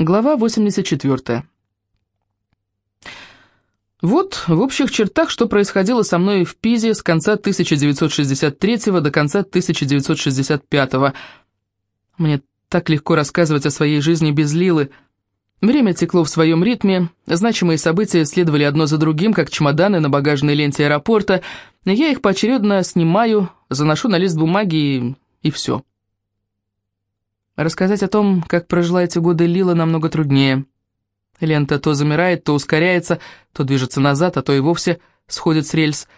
Глава 84. Вот в общих чертах, что происходило со мной в Пизе с конца 1963 до конца 1965. Мне так легко рассказывать о своей жизни без Лилы. Время текло в своем ритме, значимые события следовали одно за другим, как чемоданы на багажной ленте аэропорта, я их поочередно снимаю, заношу на лист бумаги и, и все. Рассказать о том, как прожила эти годы Лила, намного труднее. Лента то замирает, то ускоряется, то движется назад, а то и вовсе сходит с рельс.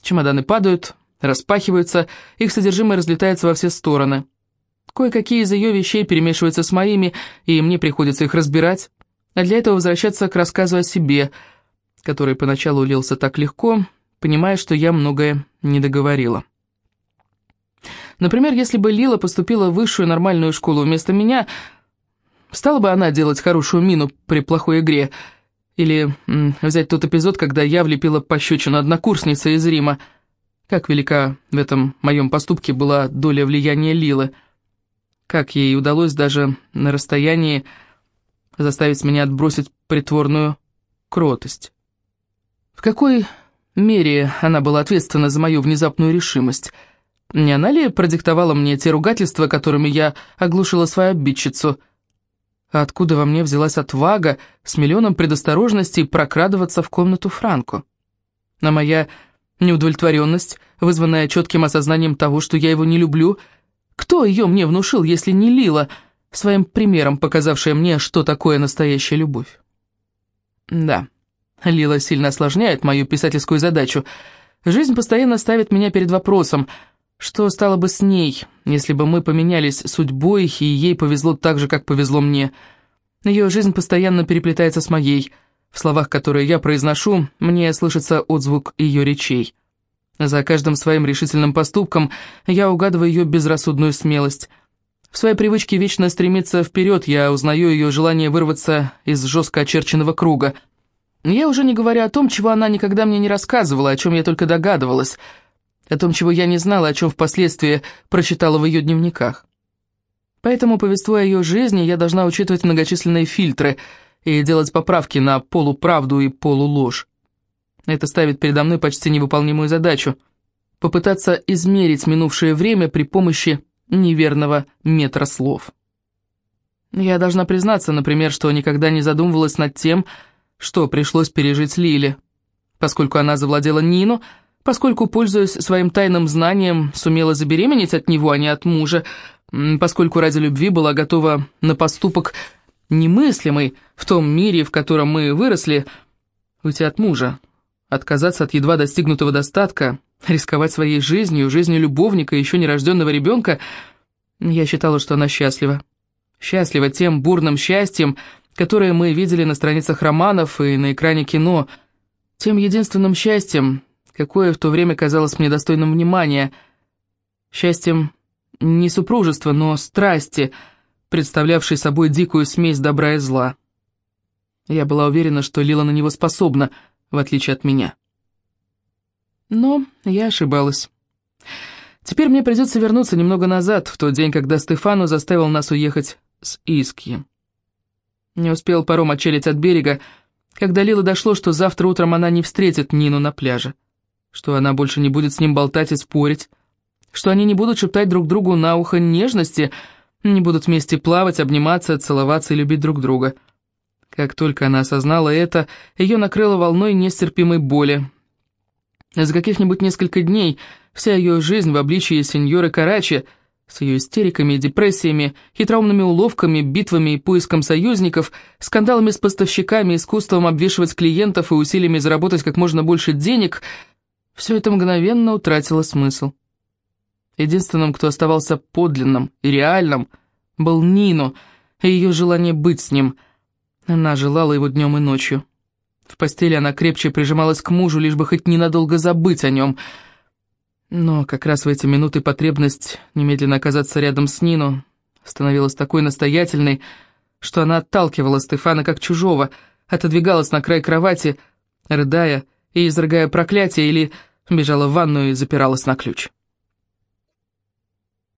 Чемоданы падают, распахиваются, их содержимое разлетается во все стороны. Кое-какие из ее вещей перемешиваются с моими, и мне приходится их разбирать, а для этого возвращаться к рассказу о себе, который поначалу лился так легко, понимая, что я многое не договорила. Например, если бы Лила поступила в высшую нормальную школу вместо меня, стала бы она делать хорошую мину при плохой игре. Или м, взять тот эпизод, когда я влепила пощечину однокурснице из Рима. Как велика в этом моем поступке была доля влияния Лилы. Как ей удалось даже на расстоянии заставить меня отбросить притворную кротость. В какой мере она была ответственна за мою внезапную решимость — не она ли продиктовала мне те ругательства, которыми я оглушила свою обидчицу? А откуда во мне взялась отвага с миллионом предосторожностей прокрадываться в комнату Франку? На моя неудовлетворенность, вызванная четким осознанием того, что я его не люблю, кто ее мне внушил, если не Лила, своим примером показавшая мне, что такое настоящая любовь? Да, Лила сильно осложняет мою писательскую задачу. Жизнь постоянно ставит меня перед вопросом – что стало бы с ней, если бы мы поменялись судьбой, и ей повезло так же, как повезло мне? Ее жизнь постоянно переплетается с моей. В словах, которые я произношу, мне слышится отзвук ее речей. За каждым своим решительным поступком я угадываю ее безрассудную смелость. В своей привычке вечно стремиться вперед я узнаю ее желание вырваться из жестко очерченного круга. Я уже не говорю о том, чего она никогда мне не рассказывала, о чем я только догадывалась — о том, чего я не знала, о чем впоследствии прочитала в ее дневниках. Поэтому, повествуя о ее жизни, я должна учитывать многочисленные фильтры и делать поправки на полуправду и полуложь. Это ставит передо мной почти невыполнимую задачу — попытаться измерить минувшее время при помощи неверного метра слов. Я должна признаться, например, что никогда не задумывалась над тем, что пришлось пережить Лиле. Поскольку она завладела Нину — поскольку, пользуясь своим тайным знанием, сумела забеременеть от него, а не от мужа, поскольку ради любви была готова на поступок немыслимый в том мире, в котором мы выросли, уйти от мужа, отказаться от едва достигнутого достатка, рисковать своей жизнью, жизнью любовника и еще нерожденного ребенка, я считала, что она счастлива. Счастлива тем бурным счастьем, которое мы видели на страницах романов и на экране кино, тем единственным счастьем, какое в то время казалось мне достойным внимания. Счастьем не супружества, но страсти, представлявшей собой дикую смесь добра и зла. Я была уверена, что Лила на него способна, в отличие от меня. Но я ошибалась. Теперь мне придется вернуться немного назад, в тот день, когда Стефану заставил нас уехать с Иски. Не успел паром отчалить от берега, когда Лила дошло, что завтра утром она не встретит Нину на пляже что она больше не будет с ним болтать и спорить, что они не будут шептать друг другу на ухо нежности, не будут вместе плавать, обниматься, целоваться и любить друг друга. Как только она осознала это, ее накрыло волной нестерпимой боли. За каких-нибудь несколько дней вся ее жизнь в обличии сеньоры Карачи с ее истериками и депрессиями, хитроумными уловками, битвами и поиском союзников, скандалами с поставщиками, искусством обвешивать клиентов и усилиями заработать как можно больше денег — все это мгновенно утратило смысл. Единственным, кто оставался подлинным и реальным, был Нино и ее желание быть с ним. Она желала его днем и ночью. В постели она крепче прижималась к мужу, лишь бы хоть ненадолго забыть о нем. Но как раз в эти минуты потребность немедленно оказаться рядом с Нино становилась такой настоятельной, что она отталкивала Стефана как чужого, отодвигалась на край кровати, рыдая и изрыгая проклятие или бежала в ванную и запиралась на ключ.